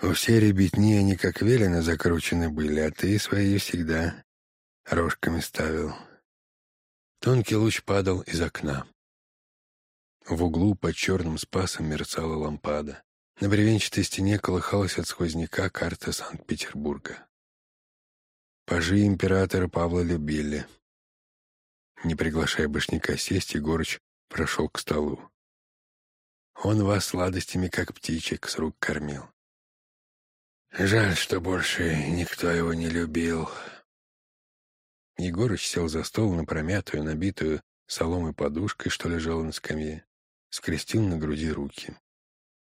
У всей ребятни они как велено закручены были, а ты свои всегда рожками ставил. Тонкий луч падал из окна. В углу под черным спасом мерцала лампада. На бревенчатой стене колыхалась от сквозняка карта Санкт-Петербурга. Пажи императора Павла любили. Не приглашая башняка сесть, Егорыч прошел к столу. Он вас сладостями, как птичек, с рук кормил. Жаль, что больше никто его не любил. Егорыч сел за стол на промятую, набитую соломой подушкой, что лежала на скамье, скрестил на груди руки.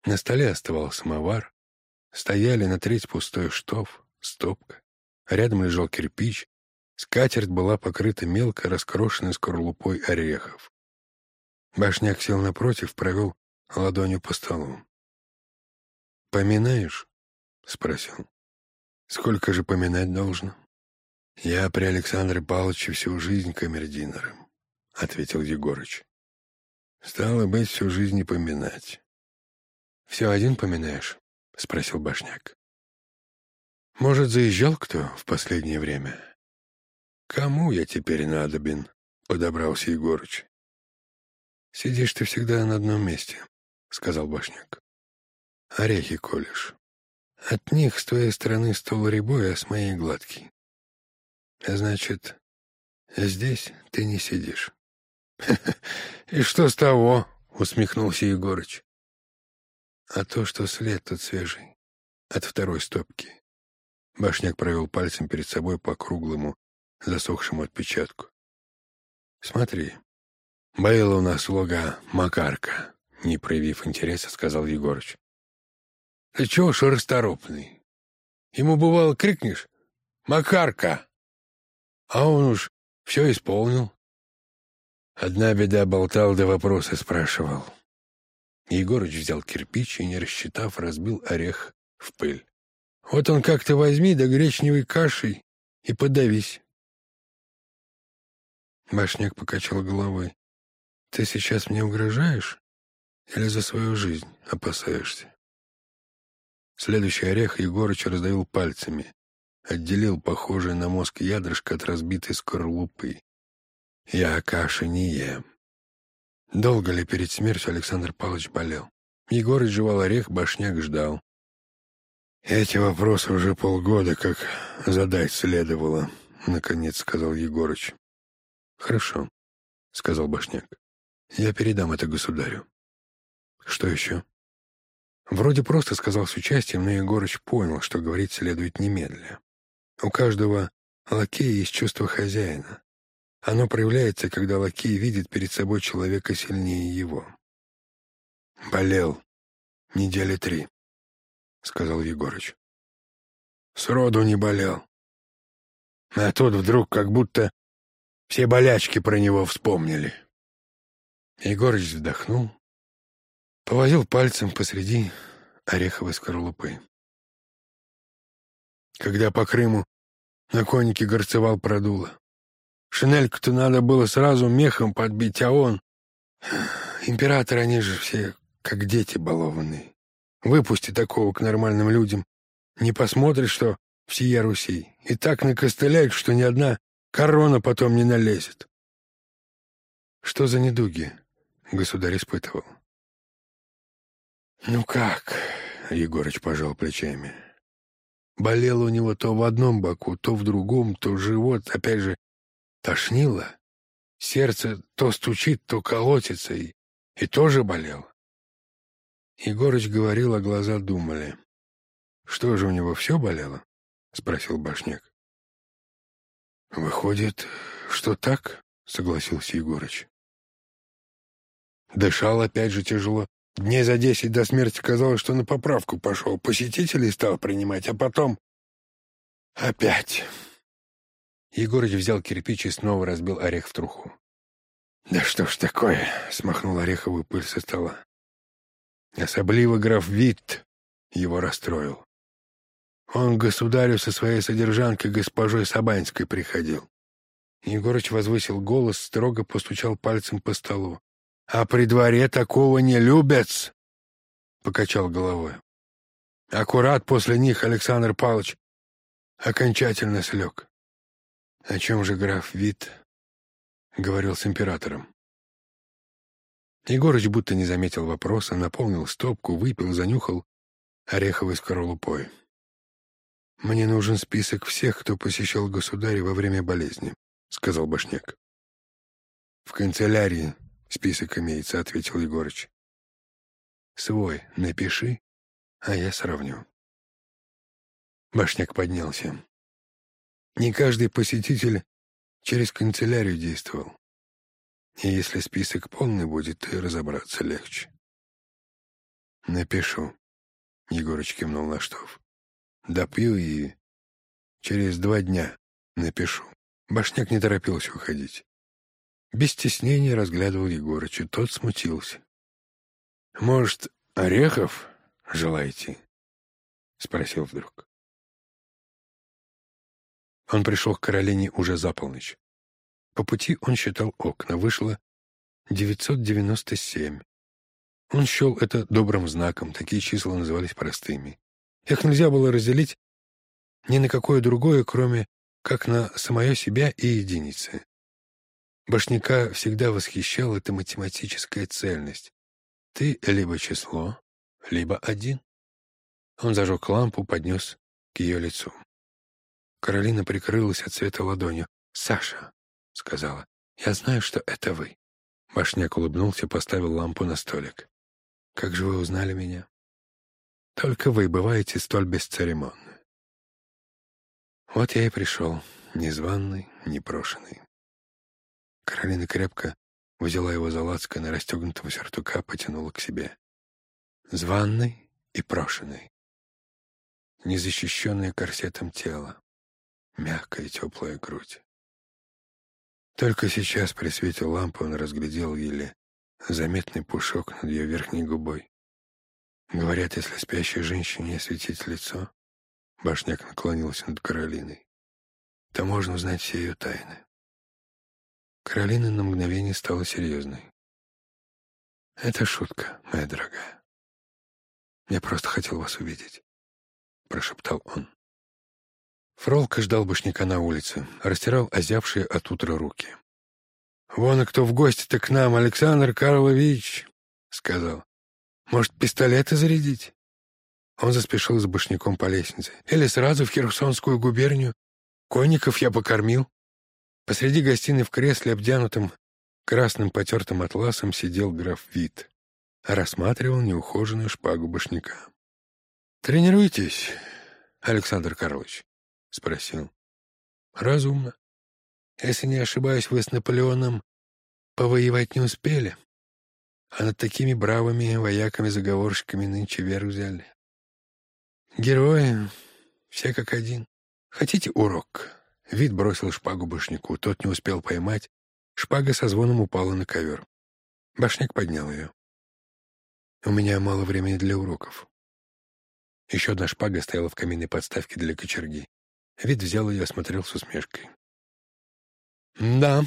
На столе оставался самовар, стояли на треть пустой штоф, стопка. Рядом лежал кирпич, скатерть была покрыта мелко раскрошенной скорлупой орехов. Башняк сел напротив, провел ладонью по столу. «Поминаешь?» — спросил. «Сколько же поминать должно?» «Я при Александре Павловиче всю жизнь камердинером», — ответил Егорыч. «Стало быть, всю жизнь не поминать». «Все один поминаешь?» — спросил Башняк. «Может, заезжал кто в последнее время?» «Кому я теперь надобен?» — подобрался Егорыч. «Сидишь ты всегда на одном месте», — сказал Башняк. «Орехи колешь. От них с твоей стороны стол рябой, а с моей гладкий. А значит, здесь ты не сидишь. «И что с того?» — усмехнулся Егорыч. «А то, что след тут свежий, от второй стопки». Башняк провел пальцем перед собой по круглому, засохшему отпечатку. «Смотри, болела у нас лога Макарка», — не проявив интереса, сказал Егорыч. Ты чего ж расторопный? Ему, бывало, крикнешь «Макарка!» А он уж все исполнил. Одна беда болтал, да вопросы спрашивал. Егорыч взял кирпич и, не рассчитав, разбил орех в пыль. Вот он как-то возьми да гречневой кашей и подавись. Башняк покачал головой. Ты сейчас мне угрожаешь? Или за свою жизнь опасаешься? Следующий орех Егорыч раздавил пальцами, отделил похожее на мозг ядрышко от разбитой скорлупы. «Я каши не ем». Долго ли перед смертью Александр Павлович болел? Егорыч жевал орех, башняк ждал. «Эти вопросы уже полгода как задать следовало», — наконец сказал Егорыч. «Хорошо», — сказал Башняк. «Я передам это государю». «Что еще?» Вроде просто сказал с участием, но Егорыч понял, что говорить следует немедля. У каждого лакея есть чувство хозяина. Оно проявляется, когда лакей видит перед собой человека сильнее его. «Болел. Недели три», — сказал Егорыч. «Сроду не болел. А тут вдруг как будто все болячки про него вспомнили». Егорыч вздохнул, Повозил пальцем посреди ореховой скорлупы. Когда по Крыму на коннике горцевал продуло. Шинельку-то надо было сразу мехом подбить, а он... Императоры, они же все как дети балованные. Выпусти такого к нормальным людям. Не посмотришь, что всея Руси. И так накостыляют, что ни одна корона потом не налезет. Что за недуги государь испытывал? «Ну как?» — Егорыч пожал плечами. Болело у него то в одном боку, то в другом, то живот, опять же, тошнило. Сердце то стучит, то колотится, и, и тоже болело. Егорыч говорил, а глаза думали. «Что же у него все болело?» — спросил Башняк. «Выходит, что так?» — согласился Егорыч. Дышал опять же тяжело, Дней за десять до смерти казалось, что на поправку пошел. Посетителей стал принимать, а потом... Опять. Егорыч взял кирпич и снова разбил орех в труху. «Да что ж такое?» — смахнул ореховую пыль со стола. Особливо граф Витт его расстроил. Он к государю со своей содержанкой госпожой Сабанской приходил. Егорыч возвысил голос, строго постучал пальцем по столу. А при дворе такого не любят, — покачал головой. Аккурат после них Александр Павлович окончательно слег. О чем же граф Вит говорил с императором? Егорыч будто не заметил вопроса, наполнил стопку, выпил, занюхал ореховой скорлупой. «Мне нужен список всех, кто посещал государя во время болезни», — сказал Башняк. «В канцелярии список имеется», — ответил Егорыч. «Свой напиши, а я сравню». Башняк поднялся. Не каждый посетитель через канцелярию действовал. И если список полный будет, и разобраться легче. «Напишу», — Егорыч кивнул на штоф. «Допью и через два дня напишу». Башняк не торопился уходить. Без стеснения разглядывал Егорыча, тот смутился. «Может, орехов желаете?» — спросил вдруг. Он пришел к Каролине уже за полночь. По пути он считал окна. Вышло 997. Он счел это добрым знаком, такие числа назывались простыми. Их нельзя было разделить ни на какое другое, кроме как на самое себя и единицы. Башняка всегда восхищала эта математическая цельность. Ты либо число, либо один. Он зажег лампу, поднес к ее лицу. Каролина прикрылась от света ладонью. «Саша, — сказала. «Я знаю, что это вы». Башняк улыбнулся, поставил лампу на столик. «Как же вы узнали меня?» «Только вы бываете столь бесцеремонны». Вот я и пришел, незваный, непрошенный. Каролина крепко взяла его за лацкой расстегнутого сюртука, потянула к себе. Званный и прошенный. Незащищенное корсетом тело. Мягкая теплая грудь. Только сейчас при свете лампы он разглядел еле заметный пушок над ее верхней губой. Говорят, если спящей женщине осветить лицо, Башняк наклонился над Каролиной, то можно узнать все ее тайны. Каролина на мгновение стала серьезной. «Это шутка, моя дорогая. Я просто хотел вас увидеть», — прошептал он. Фролка ждал башняка на улице, растирал озявшие от утра руки. «Вон и кто в гости-то к нам, Александр Карлович!» — сказал. «Может, пистолеты зарядить?» Он заспешил с башняком по лестнице. «Или сразу в Херсонскую губернию. Конников я покормил». Посреди гостиной в кресле, обтянутом красным потертым атласом, сидел граф Вит. Рассматривал неухоженную шпагу башняка. «Тренируйтесь, Александр Карлович», — спросил. «Разумно. Если не ошибаюсь, вы с Наполеоном повоевать не успели, а над такими бравыми вояками-заговорщиками нынче верх взяли. Герои все как один. Хотите урок?» Вид бросил шпагу башняку, тот не успел поймать. Шпага со звоном упала на ковер. Башняк поднял ее. «У меня мало времени для уроков». Еще одна шпага стояла в каминной подставке для кочерги. Вид взял ее и осмотрел с усмешкой. «Да,